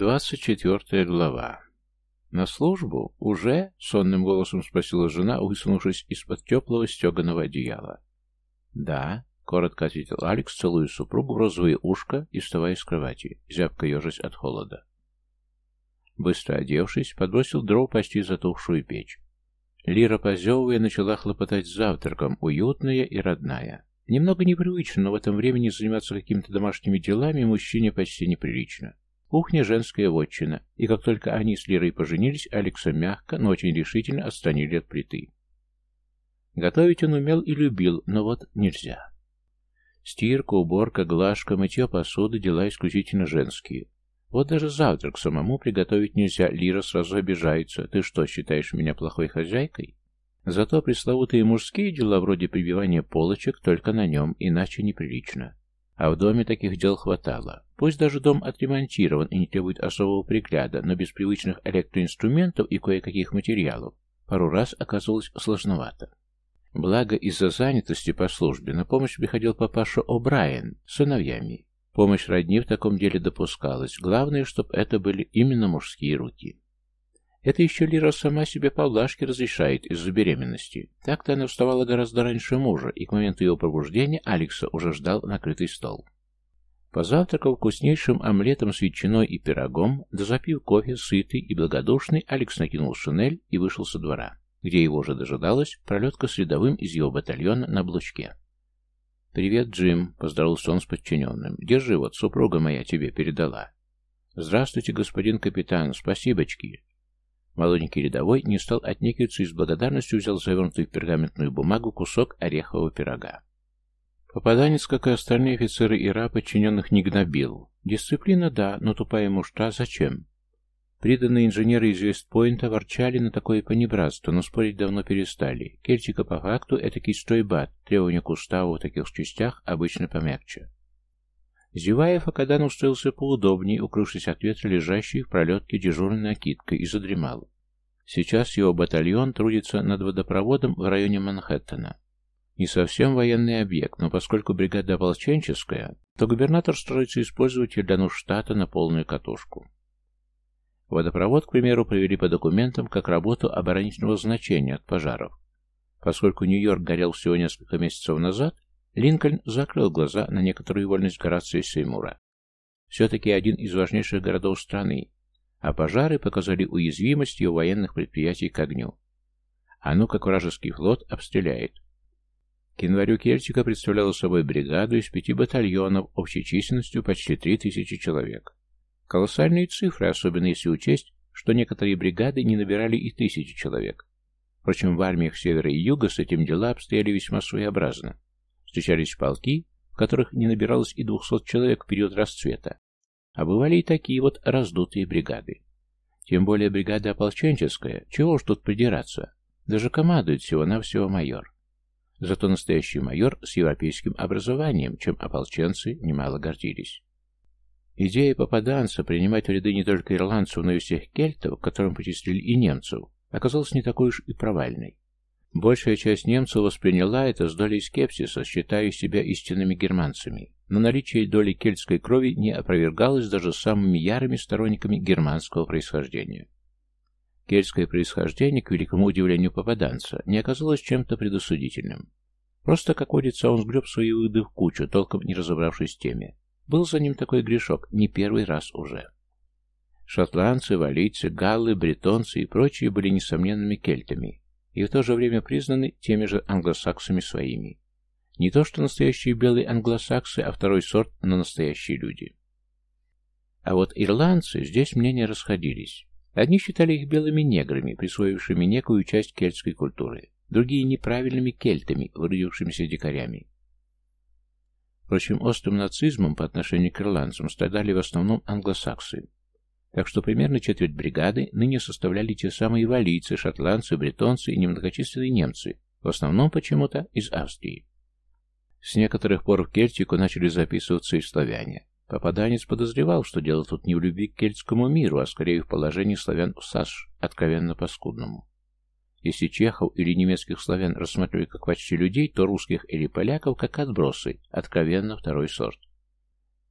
Двадцать четвертая глава. «На службу? Уже?» — сонным голосом спросила жена, высунувшись из-под теплого стеганого одеяла. «Да», — коротко ответил Алекс, целуя супругу в розовые ушко и вставая с кровати, зябко ежась от холода. Быстро одевшись, подбросил дров почти затухшую печь. Лира, позевывая, начала хлопотать завтраком, уютная и родная. Немного непривычно, но в этом времени заниматься какими-то домашними делами мужчине почти неприлично. Кухня – женская вотчина, и как только они с Лирой поженились, Алекса мягко, но очень решительно отстранили от плиты. Готовить он умел и любил, но вот нельзя. Стирка, уборка, глажка, мытье посуды – дела исключительно женские. Вот даже завтрак самому приготовить нельзя, Лира сразу обижается. Ты что, считаешь меня плохой хозяйкой? Зато пресловутые мужские дела вроде прибивания полочек только на нем, иначе неприлично. А в доме таких дел хватало. Пусть даже дом отремонтирован и не требует особого пригляда, но без привычных электроинструментов и кое-каких материалов пару раз оказывалось сложновато. Благо, из-за занятости по службе на помощь приходил папаша О'Брайен с сыновьями. Помощь родни в таком деле допускалась. Главное, чтобы это были именно мужские руки. Это еще Лира сама себе поблажки разрешает из-за беременности. Так-то она вставала гораздо раньше мужа, и к моменту его пробуждения Алекса уже ждал накрытый стол. Позавтракав вкуснейшим омлетом с ветчиной и пирогом, да кофе, сытый и благодушный, Алекс накинул шинель и вышел со двора, где его уже дожидалась пролетка с рядовым из его батальона на блочке. «Привет, Джим», — поздоровался он с подчиненным. «Держи, вот супруга моя тебе передала». «Здравствуйте, господин капитан, спасибочки». Молоденький рядовой не стал отнекиваться и с благодарностью взял завернутый в пергаментную бумагу кусок орехового пирога. Попаданец, как и остальные офицеры Ира, подчиненных не гнобил. Дисциплина – да, но тупая мушта – зачем? Приданные инженеры из Вестпойнта ворчали на такое понебратство, но спорить давно перестали. Кельтика по факту – это кистой-бат, требования к уставу в таких частях обычно помягче. Зевая, Факадан устроился поудобнее, укрывшись от ветра лежащей в пролетке дежурной накидкой, и задремал. Сейчас его батальон трудится над водопроводом в районе Манхэттена. Не совсем военный объект, но поскольку бригада ополченческая, то губернатор строится использовать ее для нужд штата на полную катушку. Водопровод, к примеру, провели по документам как работу оборонительного значения от пожаров. Поскольку Нью-Йорк горел всего несколько месяцев назад, Линкольн закрыл глаза на некоторую вольность Горация Сеймура. Все-таки один из важнейших городов страны, а пожары показали уязвимость его военных предприятий к огню. А ну как вражеский флот обстреляет. К январю Кельтика представляла собой бригаду из пяти батальонов общей численностью почти три тысячи человек. Колоссальные цифры, особенно если учесть, что некоторые бригады не набирали и тысячи человек. Впрочем, в армиях севера и юга с этим дела обстояли весьма своеобразно. Встречались полки, в которых не набиралось и двухсот человек в период расцвета. А бывали и такие вот раздутые бригады. Тем более бригада ополченческая, чего уж тут придираться. Даже командует всего-навсего майор. Зато настоящий майор с европейским образованием, чем ополченцы немало гордились. Идея попаданца принимать в ряды не только ирландцев, но и всех кельтов, которым причислили и немцев, оказалась не такой уж и провальной. Большая часть немцев восприняла это с долей скепсиса, считая себя истинными германцами, но наличие доли кельтской крови не опровергалось даже самыми ярыми сторонниками германского происхождения. Кельтское происхождение, к великому удивлению попаданца, не оказалось чем-то предосудительным. Просто, как водится, он сгреб свои выды в кучу, толком не разобравшись в теме. Был за ним такой грешок, не первый раз уже. Шотландцы, валийцы, галлы, бретонцы и прочие были несомненными кельтами, и в то же время признаны теми же англосаксами своими. Не то что настоящие белые англосаксы, а второй сорт, но настоящие люди. А вот ирландцы здесь мнения расходились. Одни считали их белыми неграми, присвоившими некую часть кельтской культуры, другие неправильными кельтами, выродившимися дикарями. Впрочем, острым нацизмом по отношению к ирландцам страдали в основном англосаксы. Так что примерно четверть бригады ныне составляли те самые валийцы, шотландцы, бретонцы и немногочисленные немцы, в основном почему-то из Австрии. С некоторых пор в Кельтику начали записываться и славяне. Попаданец подозревал, что дело тут не в любви к кельтскому миру, а скорее в положении славян в САШ, откровенно паскудному. Если чехов или немецких славян рассматривать как почти людей, то русских или поляков как отбросы, откровенно второй сорт.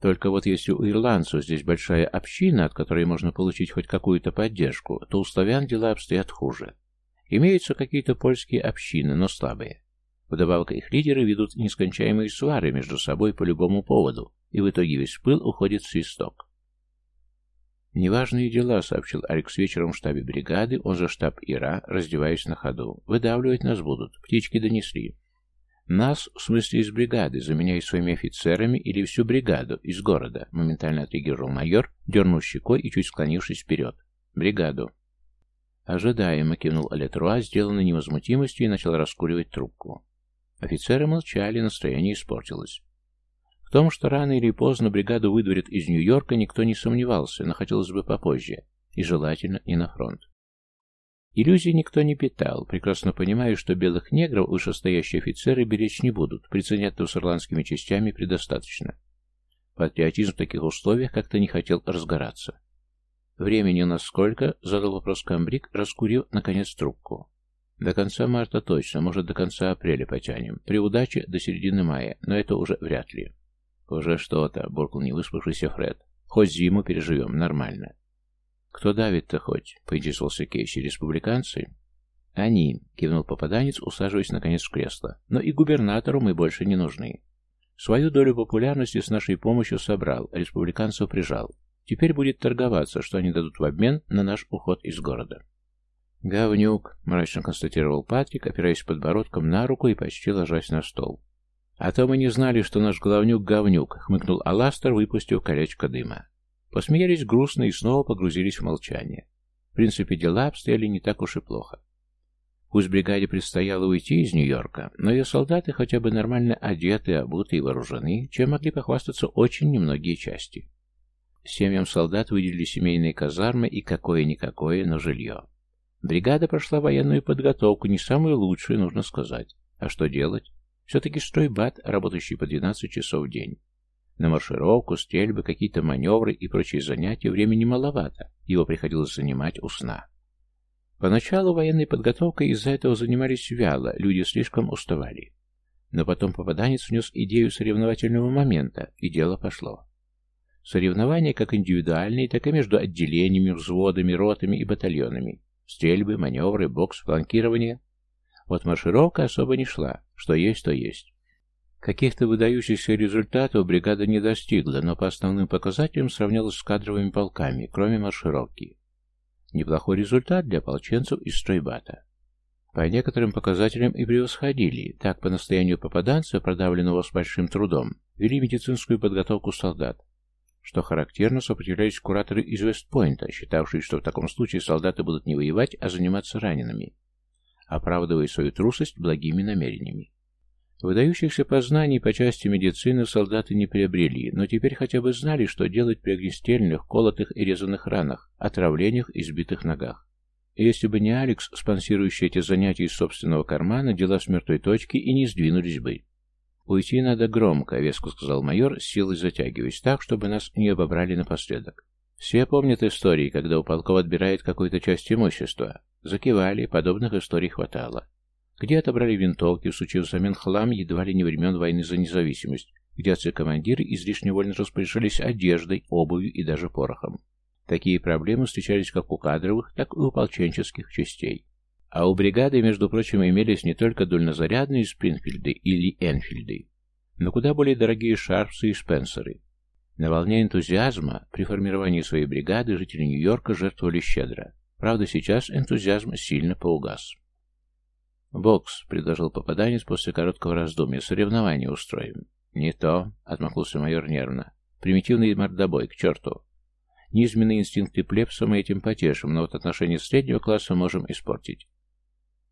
Только вот если у ирландцев здесь большая община, от которой можно получить хоть какую-то поддержку, то у славян дела обстоят хуже. Имеются какие-то польские общины, но слабые. Вдобавок их лидеры ведут нескончаемые свары между собой по любому поводу, и в итоге весь пыл уходит в свисток. «Неважные дела», — сообщил Алекс вечером в штабе бригады, он же штаб ИРА, раздеваясь на ходу. «Выдавливать нас будут. Птички донесли. «Нас, в смысле из бригады, заменяй своими офицерами или всю бригаду из города», моментально отреагировал майор, дернул щекой и чуть склонившись вперед. «Бригаду». Ожидаемо кивнул Алетруа, сделанный невозмутимостью, и начал раскуривать трубку. Офицеры молчали, настроение испортилось. В том, что рано или поздно бригаду выдворят из Нью-Йорка, никто не сомневался, но хотелось бы попозже, и желательно не на фронт. Иллюзий никто не питал, прекрасно понимая, что белых негров вышестоящие офицеры беречь не будут, приценят с ирландскими частями предостаточно. Патриотизм в таких условиях как-то не хотел разгораться. «Времени у нас сколько?» — задал вопрос комбриг, раскурив, наконец, трубку. «До конца марта точно, может, до конца апреля потянем. При удаче до середины мая, но это уже вряд ли». «Уже что-то», — буркнул невыспавшийся Фред. «Хоть зиму переживем, нормально». «Кто давит-то хоть?» — поинтересовался Кейси. «Республиканцы?» «Они», — кивнул попаданец, усаживаясь наконец в кресло. «Но и губернатору мы больше не нужны. Свою долю популярности с нашей помощью собрал, республиканцев прижал. Теперь будет торговаться, что они дадут в обмен на наш уход из города». «Говнюк», — мрачно констатировал Патрик, опираясь подбородком на руку и почти ложась на стол. «А то мы не знали, что наш главнюк — говнюк», — хмыкнул Аластер, выпустив колечко дыма. Посмеялись грустно и снова погрузились в молчание. В принципе, дела обстояли не так уж и плохо. Пусть бригаде предстояло уйти из Нью-Йорка, но ее солдаты хотя бы нормально одеты, обуты и вооружены, чем могли похвастаться очень немногие части. Семьям солдат выделили семейные казармы и какое-никакое, но жилье. Бригада прошла военную подготовку, не самую лучшую, нужно сказать. А что делать? Все-таки стройбат, работающий по 12 часов в день. На маршировку, стрельбы, какие-то маневры и прочие занятия времени маловато, его приходилось занимать у сна. Поначалу военной подготовкой из-за этого занимались вяло, люди слишком уставали. Но потом попаданец внес идею соревновательного момента, и дело пошло. Соревнования как индивидуальные, так и между отделениями, взводами, ротами и батальонами. Стрельбы, маневры, бокс, фланкирование. Вот маршировка особо не шла, что есть, то есть. Каких-то выдающихся результатов бригада не достигла, но по основным показателям сравнялась с кадровыми полками, кроме маршировки. Неплохой результат для ополченцев из стройбата. По некоторым показателям и превосходили. Так, по настоянию попаданца, продавленного с большим трудом, вели медицинскую подготовку солдат. Что характерно, сопротивлялись кураторы из Вестпойнта, считавшие, что в таком случае солдаты будут не воевать, а заниматься ранеными, оправдывая свою трусость благими намерениями. Выдающихся познаний по части медицины солдаты не приобрели, но теперь хотя бы знали, что делать при огнестрельных, колотых и резаных ранах, отравлениях и сбитых ногах. И если бы не Алекс, спонсирующий эти занятия из собственного кармана, дела с мертвой точки и не сдвинулись бы. «Уйти надо громко», — веско сказал майор, с силой затягиваясь так, чтобы нас не обобрали напоследок. Все помнят истории, когда у полков отбирает какую-то часть имущества. Закивали, подобных историй хватало где отобрали винтовки, всучив взамен хлам едва ли не времен войны за независимость, где отцы-командиры излишне вольно распоряжались одеждой, обувью и даже порохом. Такие проблемы встречались как у кадровых, так и у ополченческих частей. А у бригады, между прочим, имелись не только дульнозарядные Спрингфилды или Энфильды, но куда более дорогие Шарпсы и Спенсеры. На волне энтузиазма при формировании своей бригады жители Нью-Йорка жертвовали щедро. Правда, сейчас энтузиазм сильно поугас. «Бокс», — предложил попаданец после короткого раздумья. «Соревнования устроим». «Не то», — отмахнулся майор нервно. «Примитивный мордобой, к черту. Низменные инстинкты плебса мы этим потешим, но вот отношения среднего класса можем испортить».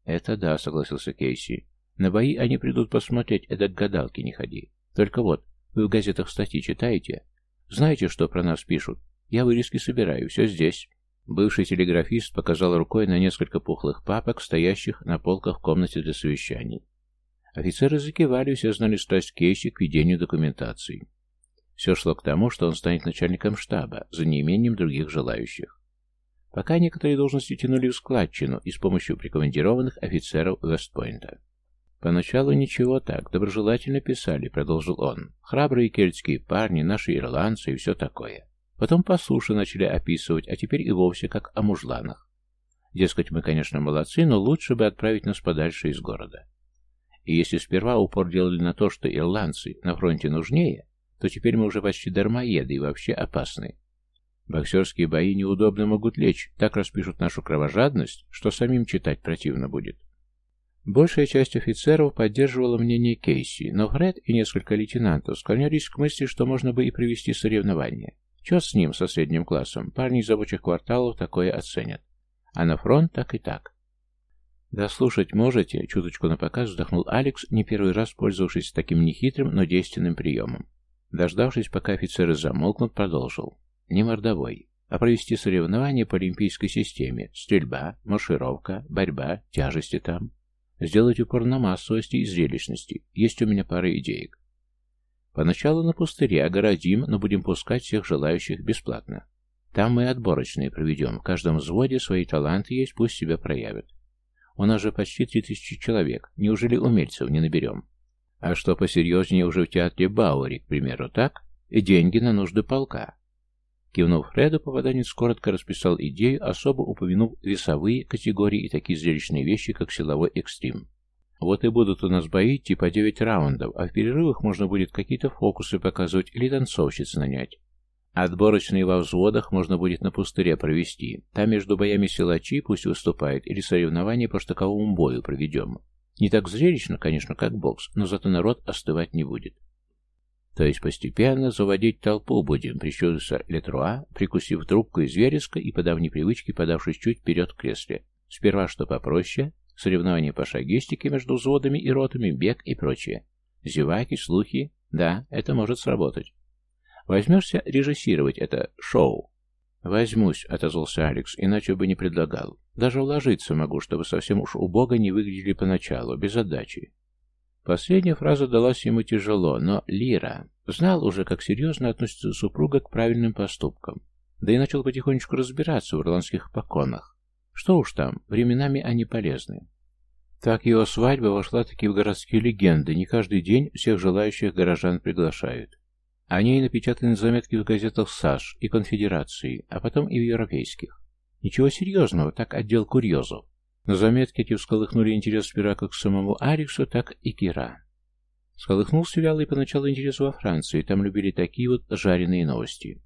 «Это да», — согласился Кейси. «На бои они придут посмотреть, это к гадалке не ходи. Только вот, вы в газетах статьи читаете? Знаете, что про нас пишут? Я вырезки собираю, все здесь». Бывший телеграфист показал рукой на несколько пухлых папок, стоящих на полках в комнате для совещаний. Офицеры закивали, все знали страсть Кейси к ведению документации. Все шло к тому, что он станет начальником штаба, за неимением других желающих. Пока некоторые должности тянули в складчину и с помощью прикомандированных офицеров Вестпойнта. Поначалу ничего так, доброжелательно писали, продолжил он. Храбрые кельтские парни, наши ирландцы и все такое. Потом по суше начали описывать, а теперь и вовсе как о мужланах. Дескать, мы, конечно, молодцы, но лучше бы отправить нас подальше из города. И если сперва упор делали на то, что ирландцы на фронте нужнее, то теперь мы уже почти дармоеды и вообще опасны. Боксерские бои неудобно могут лечь, так распишут нашу кровожадность, что самим читать противно будет. Большая часть офицеров поддерживала мнение Кейси, но Фред и несколько лейтенантов склонялись к мысли, что можно бы и провести соревнования. Чё с ним, со средним классом? Парни из рабочих кварталов такое оценят. А на фронт так и так. «Да слушать можете», — чуточку напоказ вздохнул Алекс, не первый раз пользовавшись таким нехитрым, но действенным приемом. Дождавшись, пока офицеры замолкнут, продолжил. «Не мордовой, а провести соревнования по олимпийской системе. Стрельба, маршировка, борьба, тяжести там. Сделать упор на массовости и зрелищности. Есть у меня пара идеек. Поначалу на пустыре огородим, но будем пускать всех желающих бесплатно. Там мы отборочные проведем. В каждом взводе свои таланты есть, пусть себя проявят. У нас же почти три тысячи человек. Неужели умельцев не наберем? А что посерьезнее уже в театре Бауэри, к примеру, так? И деньги на нужды полка. Кивнув Фреду, попаданец коротко расписал идею, особо упомянув весовые категории и такие зрелищные вещи, как силовой экстрим. Вот и будут у нас бои типа 9 раундов, а в перерывах можно будет какие-то фокусы показывать или танцовщиц нанять. Отборочные во взводах можно будет на пустыре провести. Там между боями силачи пусть выступает, или соревнования по штыковому бою проведем. Не так зрелищно, конечно, как бокс, но зато народ остывать не будет. То есть постепенно заводить толпу будем, прищурился Летруа, прикусив трубку из вереска и по давней привычке подавшись чуть вперед в кресле. Сперва что попроще, соревнования по шагистике между взводами и ротами, бег и прочее. Зеваки, слухи, да, это может сработать. Возьмешься режиссировать это шоу? Возьмусь, отозвался Алекс, иначе бы не предлагал. Даже уложиться могу, чтобы совсем уж убого не выглядели поначалу, без отдачи. Последняя фраза далась ему тяжело, но Лира знал уже, как серьезно относится супруга к правильным поступкам, да и начал потихонечку разбираться в ирландских поконах. Что уж там, временами они полезны. Так его свадьба вошла таки в городские легенды, не каждый день всех желающих горожан приглашают. О ней напечатаны заметки в газетах САШ и Конфедерации, а потом и в европейских. Ничего серьезного, так отдел курьезов. Но заметки эти всколыхнули интерес сперва как к самому Ариксу, так и Кира. Сколыхнулся вялый поначалу интерес во Франции, там любили такие вот жареные новости.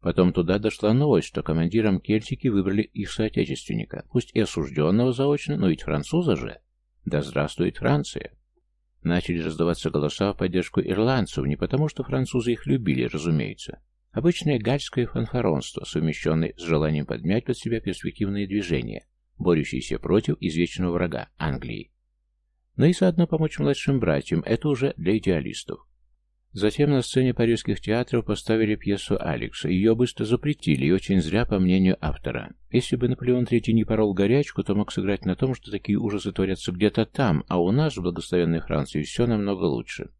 Потом туда дошла новость, что командиром Кельтики выбрали их соотечественника, пусть и осужденного заочно, но ведь француза же. Да здравствует Франция! Начали раздаваться голоса в поддержку ирландцев, не потому что французы их любили, разумеется. Обычное гальское фанфаронство, совмещенное с желанием подмять под себя перспективные движения, борющийся против извечного врага Англии. Но и заодно помочь младшим братьям, это уже для идеалистов. Затем на сцене парижских театров поставили пьесу Алекса. Ее быстро запретили, и очень зря, по мнению автора. Если бы Наполеон III не порол горячку, то мог сыграть на том, что такие ужасы творятся где-то там, а у нас, в благословенной Франции, все намного лучше.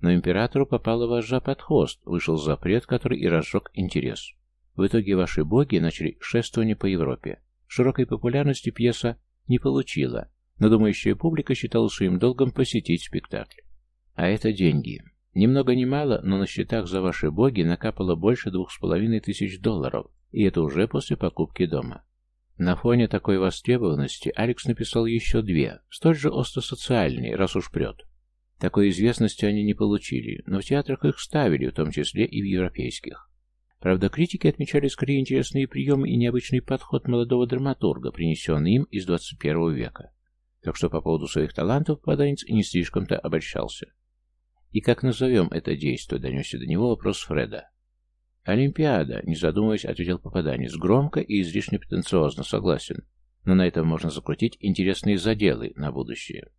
Но императору попала вожжа под хвост, вышел запрет, который и разжег интерес. В итоге ваши боги начали шествование по Европе. Широкой популярности пьеса не получила, но думающая публика считала своим долгом посетить спектакль. А это деньги. Ни много ни мало, но на счетах за ваши боги накапало больше двух с половиной тысяч долларов, и это уже после покупки дома. На фоне такой востребованности Алекс написал еще две, столь же остросоциальные, раз уж прет. Такой известности они не получили, но в театрах их ставили, в том числе и в европейских. Правда, критики отмечали скорее интересные приемы и необычный подход молодого драматурга, принесенный им из 21 века. Так что по поводу своих талантов попаданец не слишком-то обольщался. «И как назовем это действие?» — донесся до него вопрос Фреда. «Олимпиада», — не задумываясь, ответил попаданец. «Громко и излишне претенциозно, согласен. Но на этом можно закрутить интересные заделы на будущее».